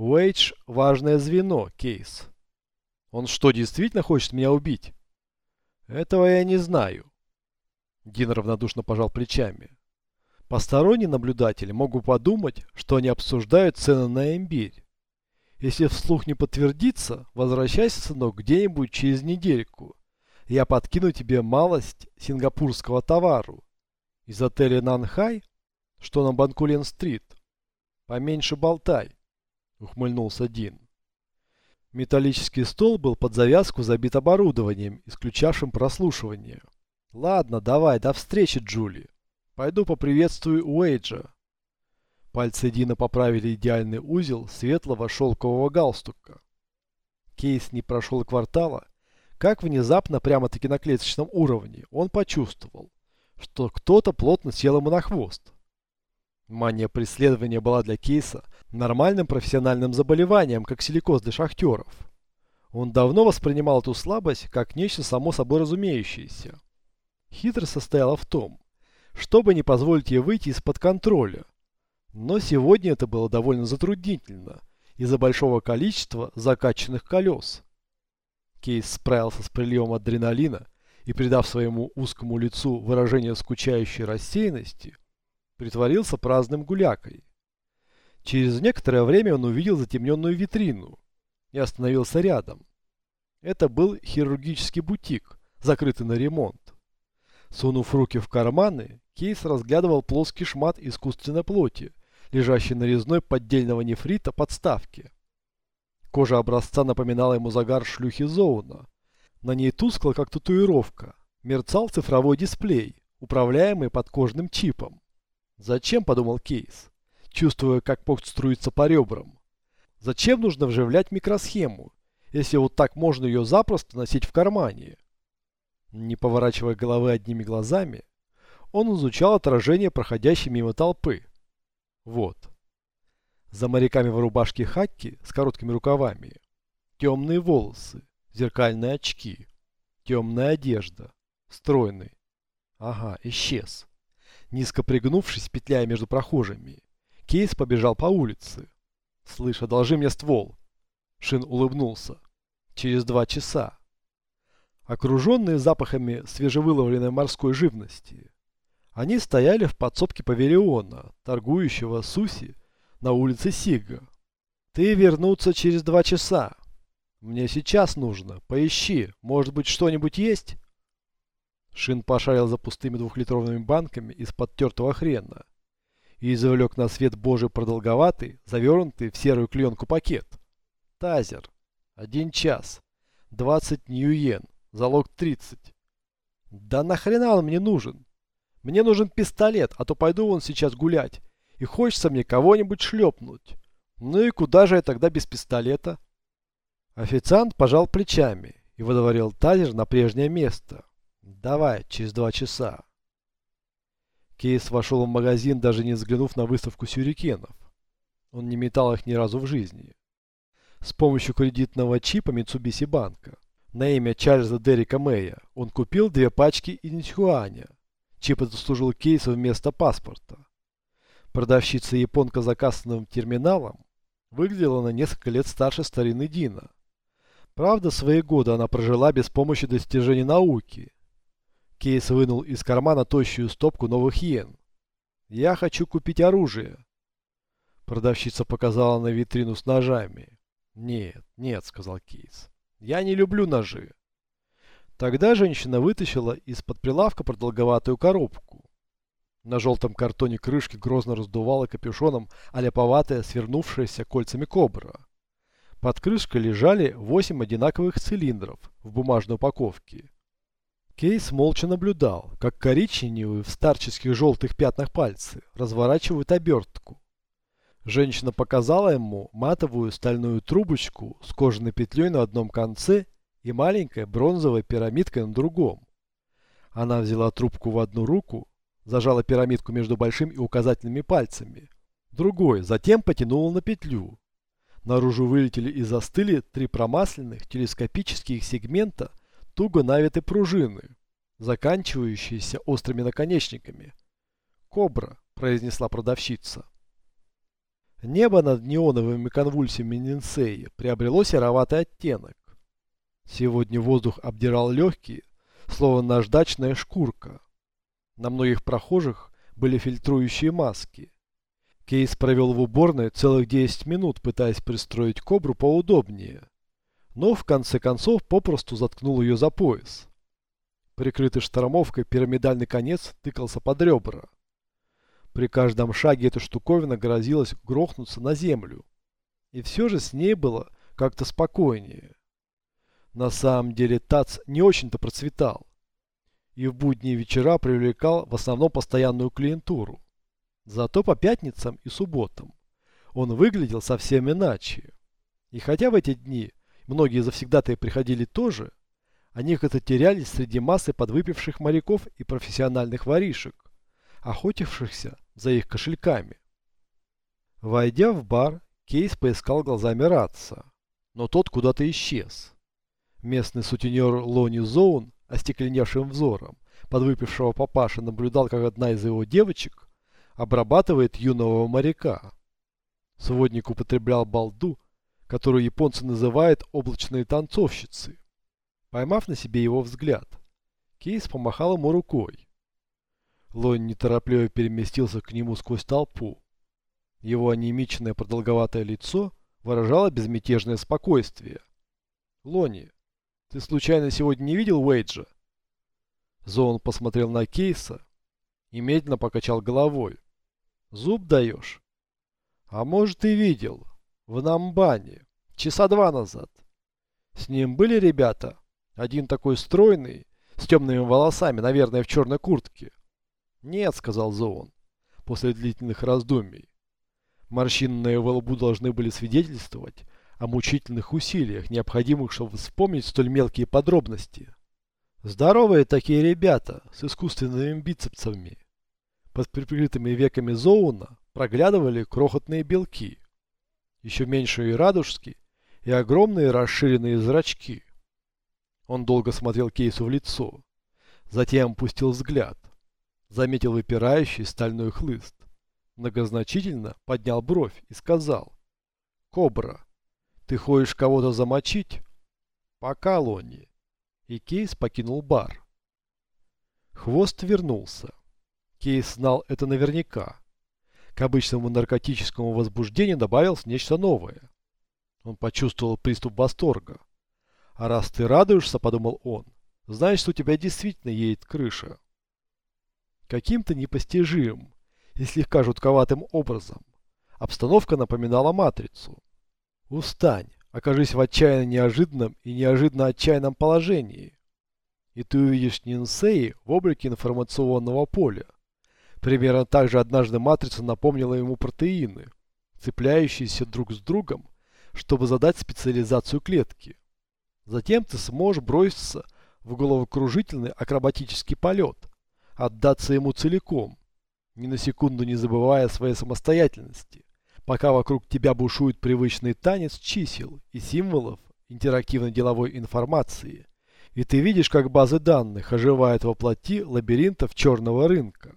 Уэйдж – важное звено, Кейс. Он что, действительно хочет меня убить? Этого я не знаю. Дин равнодушно пожал плечами. Посторонние наблюдатели могут подумать, что они обсуждают цены на имбирь. Если вслух не подтвердится, возвращайся, сынок, где-нибудь через недельку. Я подкину тебе малость сингапурского товару. Из отеля Нанхай, что на Банкулен-стрит. Поменьше болтай, ухмыльнулся Дин. Металлический стол был под завязку забит оборудованием, исключавшим прослушивание. Ладно, давай, до встречи, Джули. Пойду поприветствую Уэйджа. Пальцы Дина поправили идеальный узел светлого шелкового галстука. Кейс не прошел квартала, как внезапно, прямо-таки на клеточном уровне, он почувствовал, что кто-то плотно сел ему на хвост. Мания преследования была для Кейса нормальным профессиональным заболеванием, как силикоз для шахтеров. Он давно воспринимал эту слабость как нечто само собой разумеющееся. Хитрость состояла в том, чтобы не позволить ей выйти из-под контроля, но сегодня это было довольно затруднительно из-за большого количества закачанных колес. Кейс справился с приливом адреналина и, придав своему узкому лицу выражение скучающей рассеянности, притворился праздным гулякой. Через некоторое время он увидел затемненную витрину и остановился рядом. Это был хирургический бутик, закрытый на ремонт. Сунув руки в карманы, Кейс разглядывал плоский шмат искусственной плоти, лежащий на резной поддельного нефрита подставке. Кожа образца напоминала ему загар шлюхи Зоуна. На ней тускло, как татуировка, мерцал цифровой дисплей, управляемый подкожным чипом. «Зачем?» – подумал Кейс, чувствуя, как пот струится по ребрам. «Зачем нужно вживлять микросхему, если вот так можно ее запросто носить в кармане?» Не поворачивая головы одними глазами, он изучал отражение проходящей мимо толпы. Вот. За моряками в рубашке хакки с короткими рукавами. Темные волосы, зеркальные очки, темная одежда, стройный. Ага, исчез. Низко пригнувшись, петляя между прохожими, Кейс побежал по улице. «Слышь, одолжи мне ствол!» Шин улыбнулся. «Через два часа». Окруженные запахами свежевыловленной морской живности, они стояли в подсобке павильона, торгующего суси на улице Сига. «Ты вернуться через два часа. Мне сейчас нужно. Поищи. Может быть, что-нибудь есть?» Шин пошарил за пустыми двухлитровыми банками из-под тертого хрена и извлек на свет божий продолговатый, завернутый в серую клеенку пакет. Тазер. Один час. Двадцать ньюен. Залог тридцать. Да нахрена он мне нужен? Мне нужен пистолет, а то пойду вон сейчас гулять. И хочется мне кого-нибудь шлепнуть. Ну и куда же я тогда без пистолета? Официант пожал плечами и выдворил тазер на прежнее место. Давай, через два часа. Кейс вошел в магазин, даже не взглянув на выставку сюрикенов. Он не метал их ни разу в жизни. С помощью кредитного чипа Mitsubishi банка на имя Чарльза Деррика Мэя он купил две пачки иничхуаня Чип это служил кейсом вместо паспорта. Продавщица японка за кассовым терминалом выглядела на несколько лет старше старины Дина. Правда, свои годы она прожила без помощи достижений науки. Кейс вынул из кармана тощую стопку новых йен. «Я хочу купить оружие». Продавщица показала на витрину с ножами. «Нет, нет», — сказал Кейс. «Я не люблю ножи. Тогда женщина вытащила из-под прилавка продолговатую коробку. На желтом картоне крышки грозно раздувала капюшоном оляповатая, свернувшаяся кольцами кобра. Под крышкой лежали восемь одинаковых цилиндров в бумажной упаковке. Кейс молча наблюдал, как коричневые в старческих желтых пятнах пальцы разворачивают обертку. Женщина показала ему матовую стальную трубочку с кожаной петлей на одном конце и маленькая бронзовая пирамидка на другом. Она взяла трубку в одну руку, зажала пирамидку между большим и указательными пальцами, другой, затем потянула на петлю. Наружу вылетели и застыли три промасленных телескопических сегмента туго навитой пружины, заканчивающиеся острыми наконечниками. «Кобра», – произнесла продавщица. Небо над неоновыми конвульсиями Нинсеи приобрело сероватый оттенок. Сегодня воздух обдирал легкие, словно наждачная шкурка. На многих прохожих были фильтрующие маски. Кейс провел в уборной целых 10 минут, пытаясь пристроить кобру поудобнее. Но в конце концов попросту заткнул ее за пояс. Прикрытый штормовкой пирамидальный конец тыкался под ребра. При каждом шаге эта штуковина грозилась грохнуться на землю. И все же с ней было как-то спокойнее. На самом деле ТАЦ не очень-то процветал. И в будние вечера привлекал в основном постоянную клиентуру. Зато по пятницам и субботам он выглядел совсем иначе. И хотя в эти дни многие завсегдатые приходили тоже, они как-то терялись среди массы подвыпивших моряков и профессиональных воришек, охотившихся за их кошельками. Войдя в бар, Кейс поискал глазами Ратса, но тот куда-то исчез. Местный сутенер Лони Зоун, остекленевшим взором, подвыпившего папаша наблюдал, как одна из его девочек обрабатывает юного моряка. Сводник употреблял балду, которую японцы называют облачные танцовщицы. Поймав на себе его взгляд, Кейс помахал ему рукой. Лонь неторопливо переместился к нему сквозь толпу. Его анемичное продолговатое лицо выражало безмятежное спокойствие. «Лони, ты случайно сегодня не видел Уэйджа?» Зоун посмотрел на Кейса и медленно покачал головой. «Зуб даешь?» «А может и видел. В Намбане. Часа два назад. С ним были ребята. Один такой стройный, с темными волосами, наверное, в черной куртке. «Нет», — сказал Зоун, после длительных раздумий. Морщины на его лбу должны были свидетельствовать о мучительных усилиях, необходимых, чтобы вспомнить столь мелкие подробности. Здоровые такие ребята с искусственными бицепсами. Под прикрытыми веками Зоуна проглядывали крохотные белки, еще меньшие радужки и огромные расширенные зрачки. Он долго смотрел Кейсу в лицо, затем опустил взгляд заметил выпирающий стальной хлыст. Многозначительно поднял бровь и сказал. «Кобра, ты хочешь кого-то замочить?» «Пока, Лонни». И Кейс покинул бар. Хвост вернулся. Кейс знал это наверняка. К обычному наркотическому возбуждению добавилось нечто новое. Он почувствовал приступ восторга. «А раз ты радуешься, — подумал он, — значит, у тебя действительно едет крыша» каким-то непостижимым и слегка жутковатым образом. Обстановка напоминала матрицу. Устань, окажись в отчаянно неожиданном и неожиданно отчаянном положении. И ты увидишь Нинсеи в облике информационного поля. Примерно так же однажды матрица напомнила ему протеины, цепляющиеся друг с другом, чтобы задать специализацию клетки. Затем ты сможешь броситься в головокружительный акробатический полет, отдаться ему целиком, ни на секунду не забывая своей самостоятельности, пока вокруг тебя бушует привычный танец чисел и символов интерактивной деловой информации, и ты видишь, как базы данных оживают во плоти лабиринтов черного рынка.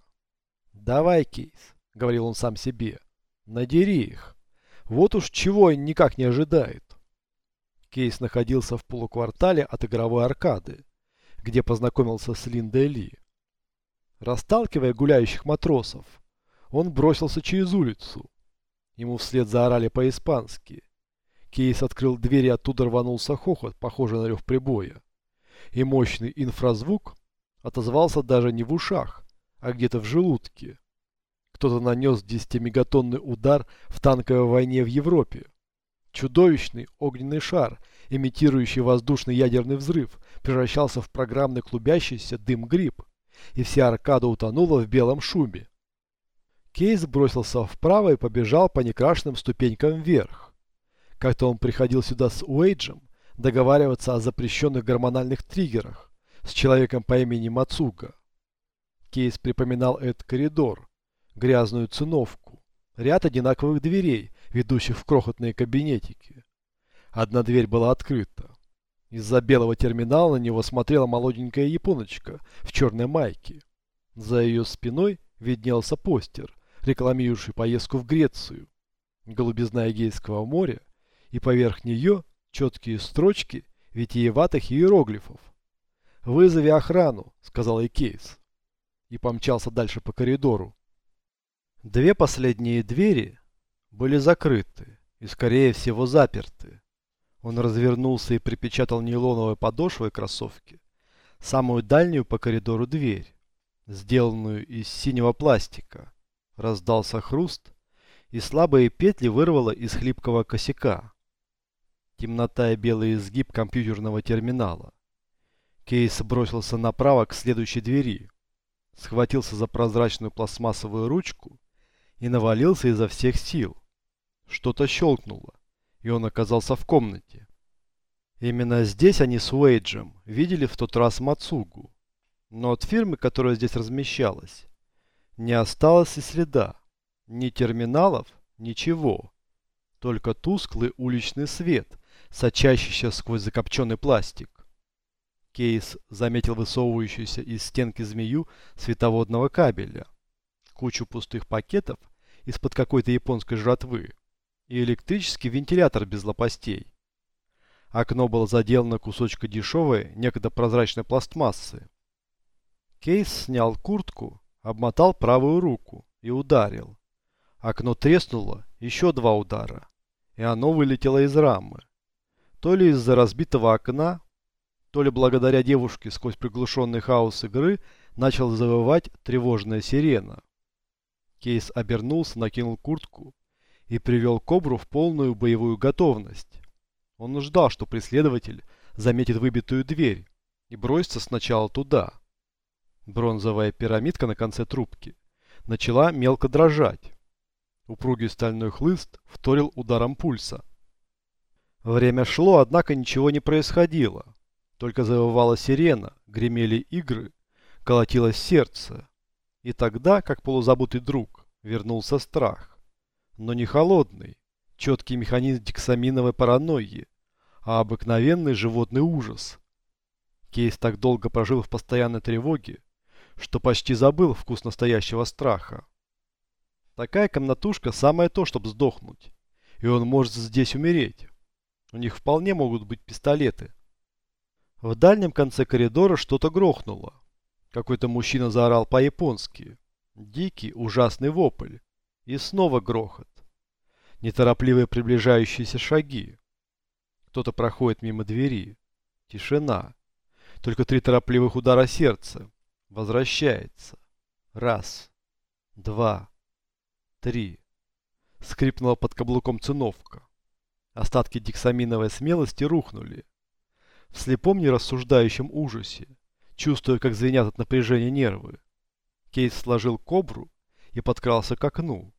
«Давай, Кейс», — говорил он сам себе, — «надери их. Вот уж чего он никак не ожидает». Кейс находился в полуквартале от игровой аркады, где познакомился с Линдой Ли. Расталкивая гуляющих матросов, он бросился через улицу. Ему вслед заорали по-испански. Кейс открыл дверь и оттуда рванулся хохот, похожий на рев прибоя. И мощный инфразвук отозвался даже не в ушах, а где-то в желудке. Кто-то нанес 10-мегатонный удар в танковой войне в Европе. Чудовищный огненный шар, имитирующий воздушный ядерный взрыв, превращался в программный клубящийся дым-гриб и вся аркада утонула в белом шуме. Кейс бросился вправо и побежал по некрашенным ступенькам вверх. Как-то он приходил сюда с Уэйджем договариваться о запрещенных гормональных триггерах с человеком по имени Мацуга. Кейс припоминал этот коридор, грязную циновку, ряд одинаковых дверей, ведущих в крохотные кабинетики. Одна дверь была открыта. Из-за белого терминала на него смотрела молоденькая японочка в черной майке. За ее спиной виднелся постер, рекламирующий поездку в Грецию. голубизна Эгейского моря, и поверх нее четкие строчки витиеватых иероглифов. «Вызови охрану», — сказал Экейс. И помчался дальше по коридору. Две последние двери были закрыты и, скорее всего, заперты. Он развернулся и припечатал нейлоновой подошвой кроссовки самую дальнюю по коридору дверь, сделанную из синего пластика. Раздался хруст, и слабые петли вырвало из хлипкого косяка. Темнота и белый изгиб компьютерного терминала. Кейс бросился направо к следующей двери, схватился за прозрачную пластмассовую ручку и навалился изо всех сил. Что-то щелкнуло, и он оказался в комнате. Именно здесь они с Уэйджем видели в тот раз Мацугу. Но от фирмы, которая здесь размещалась, не осталось и следа. Ни терминалов, ничего. Только тусклый уличный свет, сочащийся сквозь закопченный пластик. Кейс заметил высовывающуюся из стенки змею световодного кабеля, кучу пустых пакетов из-под какой-то японской жратвы и электрический вентилятор без лопастей. Окно было заделано кусочком дешевой, некогда прозрачной пластмассы. Кейс снял куртку, обмотал правую руку и ударил. Окно треснуло, еще два удара, и оно вылетело из рамы. То ли из-за разбитого окна, то ли благодаря девушке сквозь приглушенный хаос игры начал завывать тревожная сирена. Кейс обернулся, накинул куртку и привел кобру в полную боевую готовность. Он ждал, что преследователь заметит выбитую дверь и бросится сначала туда. Бронзовая пирамидка на конце трубки начала мелко дрожать. Упругий стальной хлыст вторил ударом пульса. Время шло, однако ничего не происходило. Только завывала сирена, гремели игры, колотилось сердце. И тогда, как полузабытый друг, вернулся страх. Но не холодный, четкий механизм диксаминовой паранойи, а обыкновенный животный ужас. Кейс так долго прожил в постоянной тревоге, что почти забыл вкус настоящего страха. Такая комнатушка самое то, чтобы сдохнуть, и он может здесь умереть. У них вполне могут быть пистолеты. В дальнем конце коридора что-то грохнуло. Какой-то мужчина заорал по-японски. Дикий, ужасный вопль. И снова грохот. Неторопливые приближающиеся шаги. Кто-то проходит мимо двери. Тишина. Только три торопливых удара сердца. Возвращается. Раз. Два. Три. Скрипнула под каблуком циновка. Остатки диксаминовой смелости рухнули. В слепом нерассуждающем ужасе, чувствуя, как звенят от напряжения нервы, Кейс сложил кобру и подкрался к окну.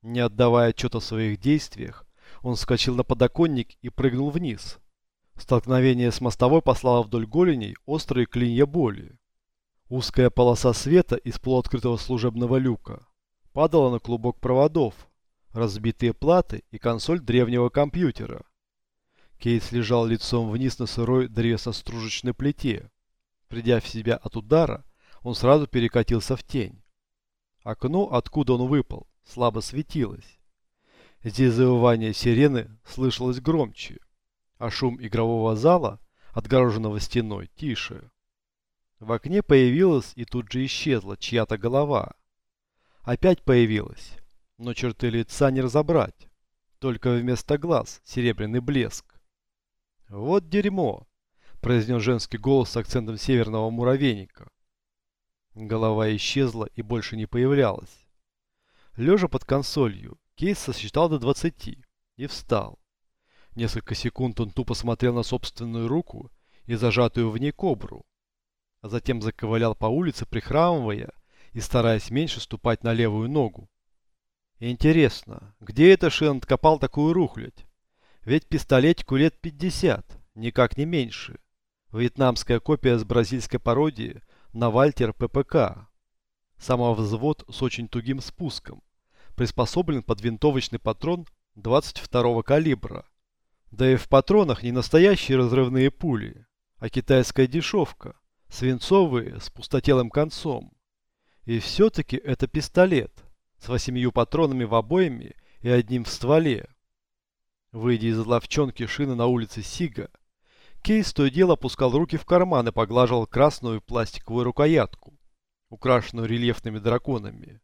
Не отдавая отчета в своих действиях, он вскочил на подоконник и прыгнул вниз. Столкновение с мостовой послало вдоль голеней острые клинья боли. Узкая полоса света из полуоткрытого служебного люка падала на клубок проводов, разбитые платы и консоль древнего компьютера. Кейс лежал лицом вниз на сырой древесно-стружечной плите. Придя в себя от удара, он сразу перекатился в тень. Окно, откуда он выпал, слабо светилось. Здесь завывание сирены слышалось громче, а шум игрового зала, отгороженного стеной, тише. В окне появилась и тут же исчезла чья-то голова. Опять появилась, но черты лица не разобрать, только вместо глаз серебряный блеск. «Вот дерьмо!» – произнес женский голос с акцентом северного муравейника. Голова исчезла и больше не появлялась. Лежа под консолью, Кейс сосчитал до 20 и встал. Несколько секунд он тупо смотрел на собственную руку и зажатую в ней кобру, а затем заковылял по улице, прихрамывая и стараясь меньше ступать на левую ногу. Интересно, где это Шен откопал такую рухлядь? Ведь пистолетику лет 50, никак не меньше. Вьетнамская копия с бразильской пародии на Вальтер ППК. Самовзвод с очень тугим спуском приспособлен под винтовочный патрон 22 калибра. Да и в патронах не настоящие разрывные пули, а китайская дешевка, свинцовые с пустотелым концом. И все-таки это пистолет с восемью патронами в обойме и одним в стволе. Выйдя из ловчонки шины на улице Сига, Кейс то и дело опускал руки в карман и поглаживал красную пластиковую рукоятку, украшенную рельефными драконами.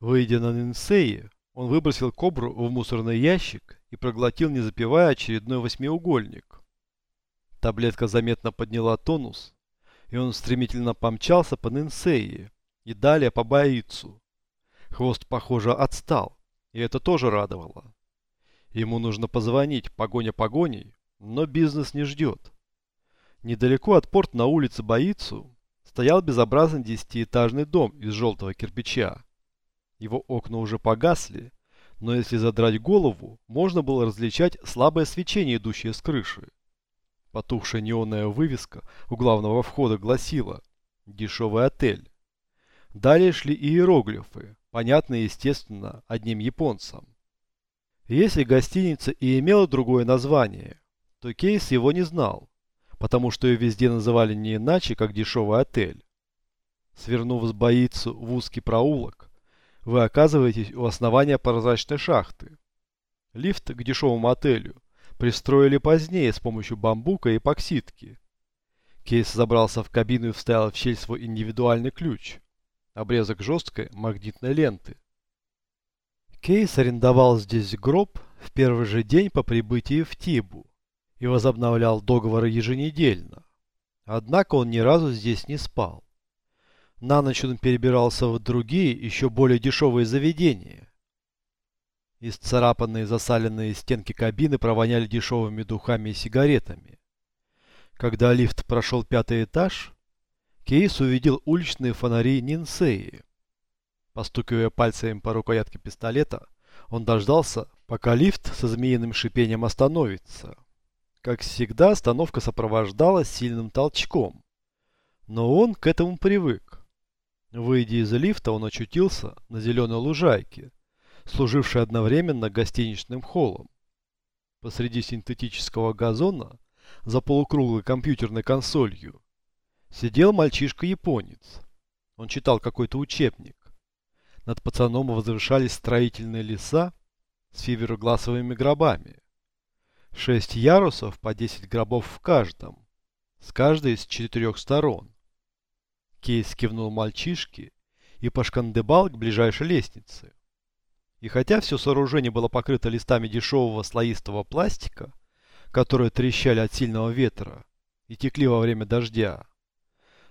Выйдя на Нинсеи, он выбросил кобру в мусорный ящик и проглотил, не запивая, очередной восьмиугольник. Таблетка заметно подняла тонус, и он стремительно помчался по Нинсеи и далее по Баицу. Хвост, похоже, отстал, и это тоже радовало. Ему нужно позвонить, погоня погоней, но бизнес не ждет. Недалеко от порта на улице Баицу стоял безобразный десятиэтажный дом из желтого кирпича. Его окна уже погасли, но если задрать голову, можно было различать слабое свечение, идущее с крыши. Потухшая неонная вывеска у главного входа гласила «Дешевый отель». Далее шли иероглифы, понятные, естественно, одним японцам. Если гостиница и имела другое название, то Кейс его не знал, потому что ее везде называли не иначе, как дешевый отель. Свернув с Боицу в узкий проулок, вы оказываетесь у основания прозрачной шахты. Лифт к дешевому отелю пристроили позднее с помощью бамбука и эпоксидки. Кейс забрался в кабину и вставил в щель свой индивидуальный ключ. Обрезок жесткой магнитной ленты. Кейс арендовал здесь гроб в первый же день по прибытии в Тибу и возобновлял договоры еженедельно. Однако он ни разу здесь не спал. На ночь он перебирался в другие, еще более дешевые заведения. Исцарапанные засаленные стенки кабины провоняли дешевыми духами и сигаретами. Когда лифт прошел пятый этаж, Кейс увидел уличные фонари Нинсеи. Постукивая пальцами по рукоятке пистолета, он дождался, пока лифт со змеиным шипением остановится. Как всегда, остановка сопровождалась сильным толчком. Но он к этому привык. Выйдя из лифта, он очутился на зеленой лужайке, служившей одновременно гостиничным холлом. Посреди синтетического газона, за полукруглой компьютерной консолью, сидел мальчишка-японец. Он читал какой-то учебник. Над пацаном возвышались строительные леса с фиверогласовыми гробами. Шесть ярусов по 10 гробов в каждом, с каждой из четырех сторон. Кейс кивнул мальчишке и пошкандыбал к ближайшей лестнице. И хотя все сооружение было покрыто листами дешевого слоистого пластика, которые трещали от сильного ветра и текли во время дождя,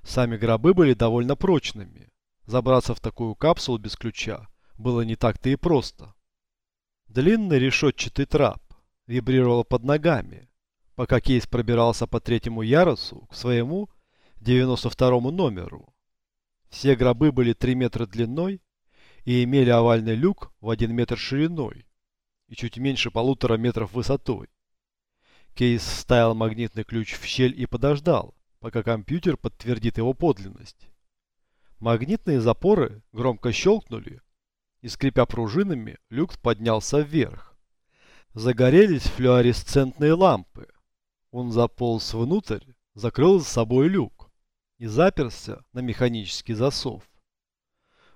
сами гробы были довольно прочными. Забраться в такую капсулу без ключа было не так-то и просто. Длинный решетчатый трап вибрировал под ногами, пока Кейс пробирался по третьему ярусу к своему 92 номеру. Все гробы были 3 метра длиной и имели овальный люк в 1 метр шириной и чуть меньше полутора метров высотой. Кейс вставил магнитный ключ в щель и подождал, пока компьютер подтвердит его подлинность. Магнитные запоры громко щелкнули, и скрипя пружинами, люк поднялся вверх. Загорелись флуоресцентные лампы. Он заполз внутрь, закрыл за собой люк и заперся на механический засов.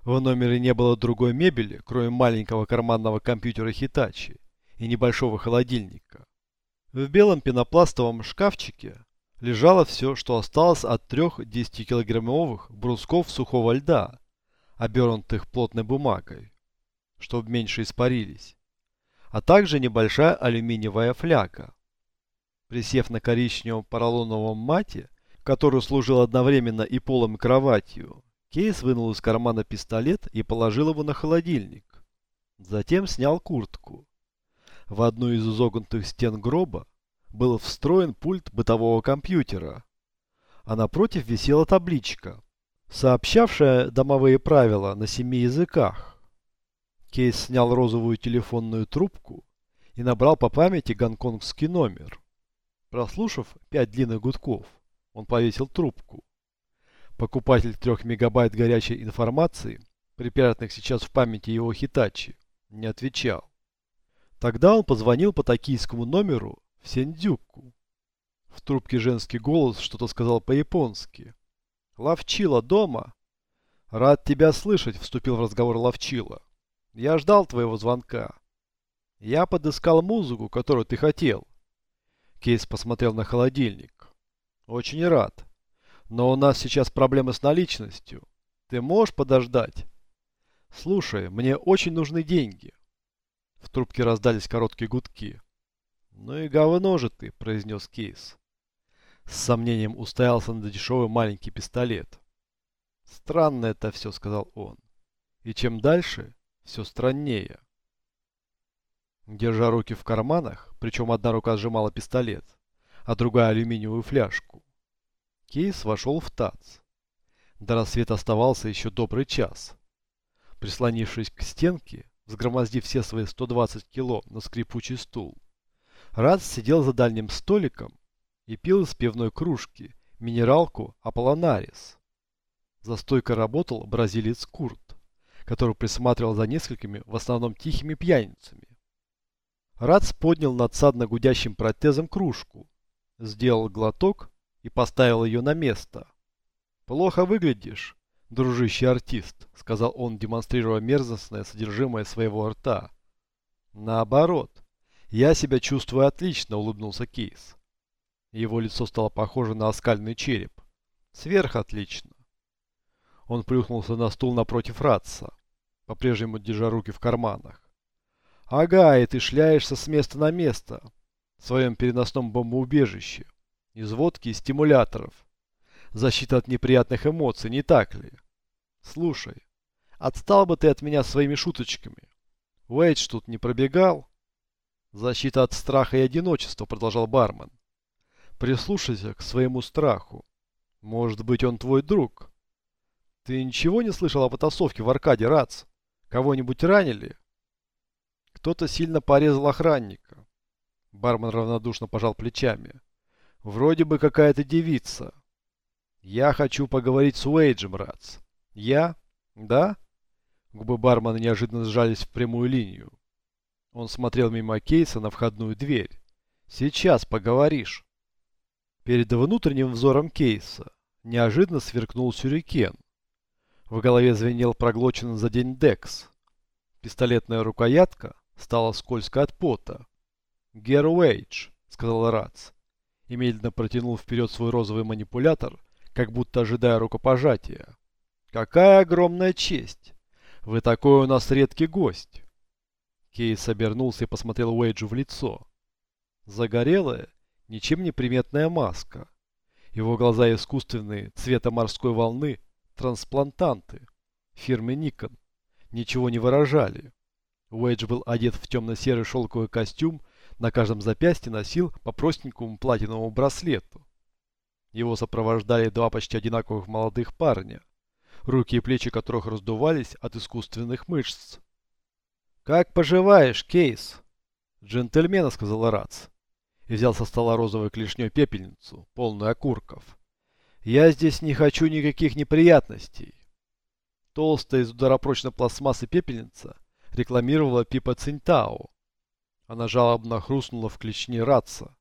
В номере не было другой мебели, кроме маленького карманного компьютера Hitachi и небольшого холодильника. В белом пенопластовом шкафчике лежало все, что осталось от трех 10-килограммовых брусков сухого льда, обернутых плотной бумагой, чтобы меньше испарились, а также небольшая алюминиевая фляга. Присев на коричневом поролоновом мате, который служил одновременно и полом и кроватью, Кейс вынул из кармана пистолет и положил его на холодильник. Затем снял куртку. В одну из изогнутых стен гроба был встроен пульт бытового компьютера, а напротив висела табличка, сообщавшая домовые правила на семи языках. Кейс снял розовую телефонную трубку и набрал по памяти гонконгский номер. Прослушав пять длинных гудков, он повесил трубку. Покупатель 3 мегабайт горячей информации, припрятанных сейчас в памяти его Хитачи, не отвечал. Тогда он позвонил по токийскому номеру в Сендзюку. В трубке женский голос что-то сказал по-японски. «Ловчила дома?» «Рад тебя слышать», — вступил в разговор Ловчила. «Я ждал твоего звонка. Я подыскал музыку, которую ты хотел. Кейс посмотрел на холодильник. Очень рад. Но у нас сейчас проблемы с наличностью. Ты можешь подождать? Слушай, мне очень нужны деньги. В трубке раздались короткие гудки. Ну и говно же ты, произнес Кейс. С сомнением уставился на дешевый маленький пистолет. Странно это все, сказал он. И чем дальше, все страннее. Держа руки в карманах, причем одна рука сжимала пистолет, а другая алюминиевую фляжку, Кейс вошел в ТАЦ. До рассвета оставался еще добрый час. Прислонившись к стенке, взгромоздив все свои 120 кило на скрипучий стул, Рац сидел за дальним столиком и пил из пивной кружки минералку Аполлонарис. За стойкой работал бразилец Курт, который присматривал за несколькими, в основном тихими пьяницами. Рац поднял надсадно гудящим протезом кружку, сделал глоток и поставил ее на место. «Плохо выглядишь, дружище артист», — сказал он, демонстрируя мерзостное содержимое своего рта. «Наоборот, я себя чувствую отлично», — улыбнулся Кейс. Его лицо стало похоже на оскальный череп. «Сверхотлично». Он плюхнулся на стул напротив Ратса, по-прежнему держа руки в карманах. Ага, и ты шляешься с места на место в своем переносном бомбоубежище. Из водки и стимуляторов. Защита от неприятных эмоций, не так ли? Слушай, отстал бы ты от меня своими шуточками. Уэйдж тут не пробегал? Защита от страха и одиночества, продолжал бармен. Прислушайся к своему страху. Может быть, он твой друг. Ты ничего не слышал о потасовке в Аркаде, Рац? Кого-нибудь ранили? Кто-то сильно порезал охранника. Бармен равнодушно пожал плечами. Вроде бы какая-то девица. Я хочу поговорить с Уэйджем, Рац. Я? Да? Губы бармена неожиданно сжались в прямую линию. Он смотрел мимо кейса на входную дверь. Сейчас поговоришь. Перед внутренним взором кейса неожиданно сверкнул сюрикен. В голове звенел проглоченный за день Декс. Пистолетная рукоятка Стало скользко от пота. «Гер Уэйдж», — сказал Рац. И медленно протянул вперед свой розовый манипулятор, как будто ожидая рукопожатия. «Какая огромная честь! Вы такой у нас редкий гость!» Кейс обернулся и посмотрел Уэйджу в лицо. Загорелая, ничем не приметная маска. Его глаза искусственные, цвета морской волны, трансплантанты, фирмы Nikon, ничего не выражали. Уэйдж был одет в темно-серый шелковый костюм, на каждом запястье носил по простенькому платиновому браслету. Его сопровождали два почти одинаковых молодых парня, руки и плечи которых раздувались от искусственных мышц. «Как поживаешь, Кейс?» «Джентльмена», — сказал Рац, и взял со стола розовую клешней пепельницу, полную окурков. «Я здесь не хочу никаких неприятностей». Толстая из ударопрочной пластмассы пепельница рекламировала Пипа Цинтао. Она жалобно хрустнула в клешне Ратса.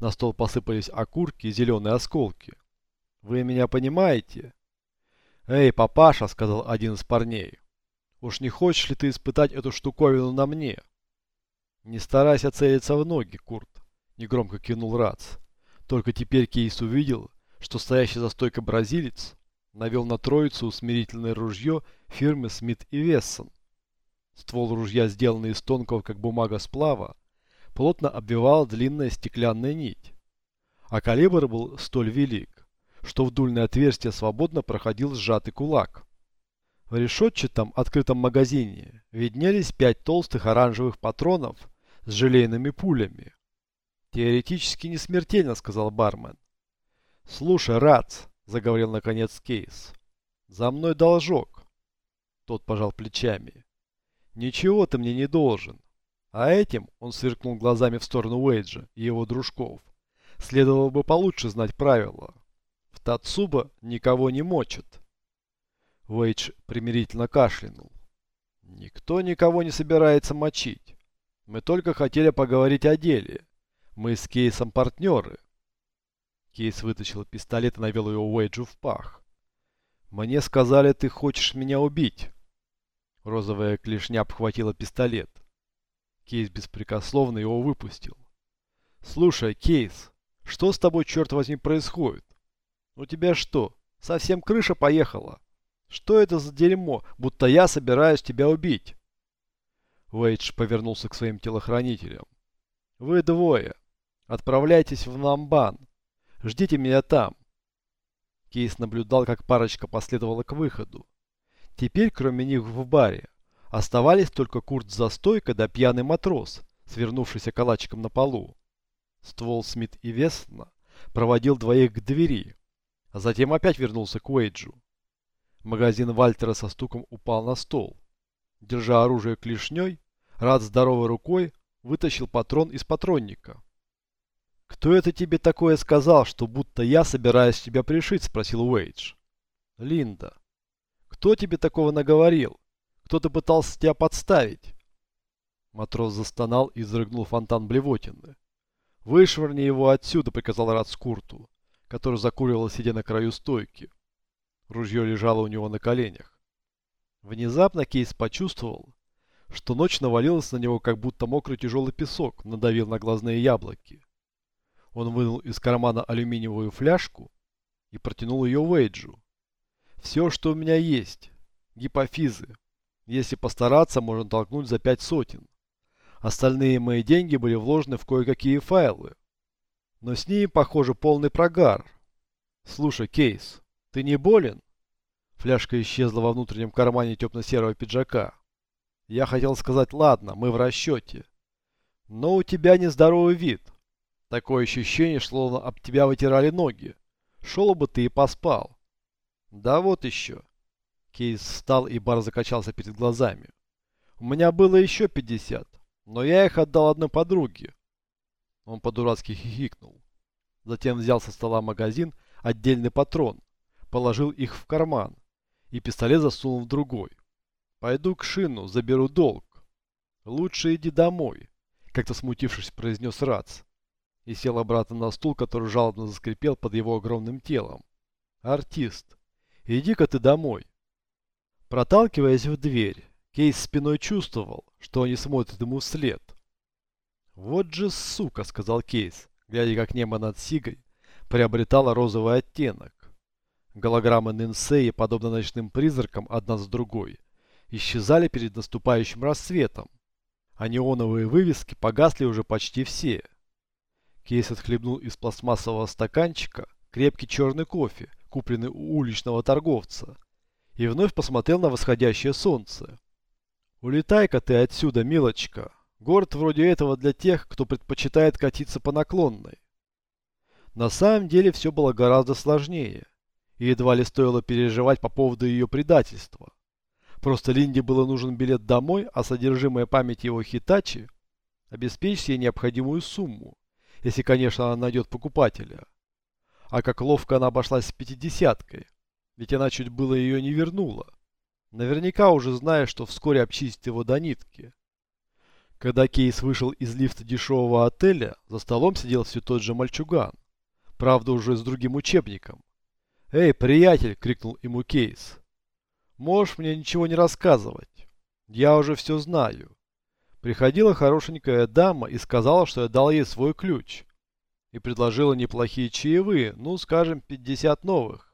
На стол посыпались окурки и зеленые осколки. «Вы меня понимаете?» «Эй, папаша», — сказал один из парней, — «уж не хочешь ли ты испытать эту штуковину на мне?» «Не старайся целиться в ноги, Курт», — негромко кинул Рац. Только теперь Кейс увидел, что стоящий за стойкой бразилец навел на троицу усмирительное ружье фирмы Смит и Вессон. Ствол ружья, сделанный из тонкого, как бумага, сплава, плотно обвивала длинная стеклянная нить. А калибр был столь велик, что в дульное отверстие свободно проходил сжатый кулак. В решетчатом открытом магазине виднелись пять толстых оранжевых патронов с желейными пулями. «Теоретически не смертельно», — сказал бармен. «Слушай, Рац», — заговорил наконец Кейс, — «за мной должок». Тот пожал плечами. Ничего ты мне не должен. А этим, он сверкнул глазами в сторону Уэйджа и его дружков, следовало бы получше знать правила. В Тацуба никого не мочат. Уэйдж примирительно кашлянул. Никто никого не собирается мочить. Мы только хотели поговорить о деле. Мы с Кейсом партнеры. Кейс вытащил пистолет и навел его Уэйджу в пах. Мне сказали, ты хочешь меня убить. Розовая клешня обхватила пистолет. Кейс беспрекословно его выпустил. «Слушай, Кейс, что с тобой, черт возьми, происходит? У тебя что, совсем крыша поехала? Что это за дерьмо, будто я собираюсь тебя убить?» Уэйдж повернулся к своим телохранителям. «Вы двое. Отправляйтесь в Намбан. Ждите меня там». Кейс наблюдал, как парочка последовала к выходу. Теперь, кроме них в баре, оставались только Курт за стойкой да пьяный матрос, свернувшийся калачиком на полу. Ствол Смит и Весна проводил двоих к двери, а затем опять вернулся к Уэйджу. Магазин Вальтера со стуком упал на стол. Держа оружие клешней, Рад здоровой рукой вытащил патрон из патронника. «Кто это тебе такое сказал, что будто я собираюсь тебя пришить?» – спросил Уэйдж. «Линда. Кто тебе такого наговорил? Кто-то пытался тебя подставить?» Матрос застонал и изрыгнул фонтан блевотины. «Вышвырни его отсюда», — приказал Рад Скурту, который закуривал, сидя на краю стойки. Ружье лежало у него на коленях. Внезапно Кейс почувствовал, что ночь навалилась на него, как будто мокрый тяжелый песок надавил на глазные яблоки. Он вынул из кармана алюминиевую фляжку и протянул ее Уэйджу. «Все, что у меня есть. Гипофизы. Если постараться, можно толкнуть за пять сотен. Остальные мои деньги были вложены в кое-какие файлы. Но с ними, похоже, полный прогар. Слушай, Кейс, ты не болен?» Фляжка исчезла во внутреннем кармане темно-серого пиджака. Я хотел сказать, ладно, мы в расчете. Но у тебя нездоровый вид. Такое ощущение, словно об тебя вытирали ноги. Шел бы ты и поспал. Да вот еще. Кейс встал и бар закачался перед глазами. У меня было еще 50, но я их отдал одной подруге. Он по-дурацки хихикнул. Затем взял со стола магазин, отдельный патрон, положил их в карман и пистолет засунул в другой. Пойду к Шину, заберу долг. Лучше иди домой, как-то смутившись, произнес Рац. И сел обратно на стул, который жалобно заскрипел под его огромным телом. Артист, иди-ка ты домой. Проталкиваясь в дверь, Кейс спиной чувствовал, что они смотрят ему вслед. «Вот же сука!» — сказал Кейс, глядя, как небо над Сигой приобретало розовый оттенок. Голограммы Нинсеи, подобно ночным призракам, одна с другой, исчезали перед наступающим рассветом, а неоновые вывески погасли уже почти все. Кейс отхлебнул из пластмассового стаканчика крепкий черный кофе, купленный у уличного торговца, и вновь посмотрел на восходящее солнце. «Улетай-ка ты отсюда, милочка. Город вроде этого для тех, кто предпочитает катиться по наклонной». На самом деле все было гораздо сложнее, и едва ли стоило переживать по поводу ее предательства. Просто Линде было нужен билет домой, а содержимое памяти его Хитачи обеспечит ей необходимую сумму, если, конечно, она найдет покупателя. А как ловко она обошлась с пятидесяткой, ведь она чуть было ее не вернула. Наверняка уже зная, что вскоре обчистит его до нитки. Когда Кейс вышел из лифта дешевого отеля, за столом сидел все тот же мальчуган. Правда, уже с другим учебником. «Эй, приятель!» — крикнул ему Кейс. Можешь мне ничего не рассказывать. Я уже все знаю. Приходила хорошенькая дама и сказала, что я дал ей свой ключ. И предложила неплохие чаевые, ну, скажем, 50 новых.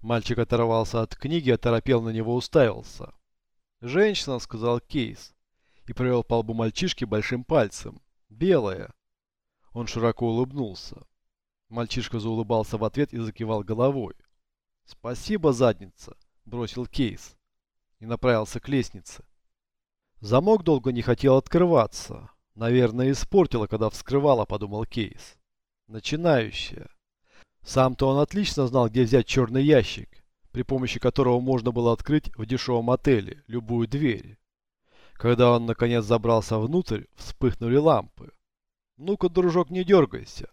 Мальчик оторвался от книги, оторопел на него уставился. «Женщина», — сказал Кейс, и провел по лбу мальчишки большим пальцем. «Белая». Он широко улыбнулся. Мальчишка заулыбался в ответ и закивал головой. «Спасибо, задница бросил кейс и направился к лестнице. Замок долго не хотел открываться. Наверное, испортила, когда вскрывала, подумал кейс. Начинающая. Сам-то он отлично знал, где взять черный ящик, при помощи которого можно было открыть в дешевом отеле любую дверь. Когда он наконец забрался внутрь, вспыхнули лампы. «Ну-ка, дружок, не дергайся.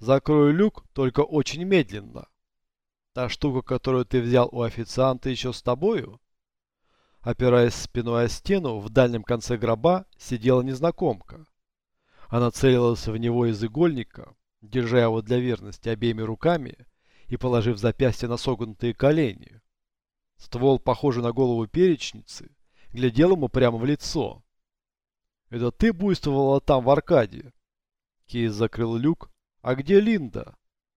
Закрою люк, только очень медленно». Та штука, которую ты взял у официанта, еще с тобою? Опираясь спиной о стену, в дальнем конце гроба сидела незнакомка. Она целилась в него из игольника, держа его для верности обеими руками и положив запястье на согнутые колени. Ствол, похожий на голову перечницы, глядел ему прямо в лицо. Это ты буйствовала там, в Аркаде? Кейс закрыл люк. А где Линда?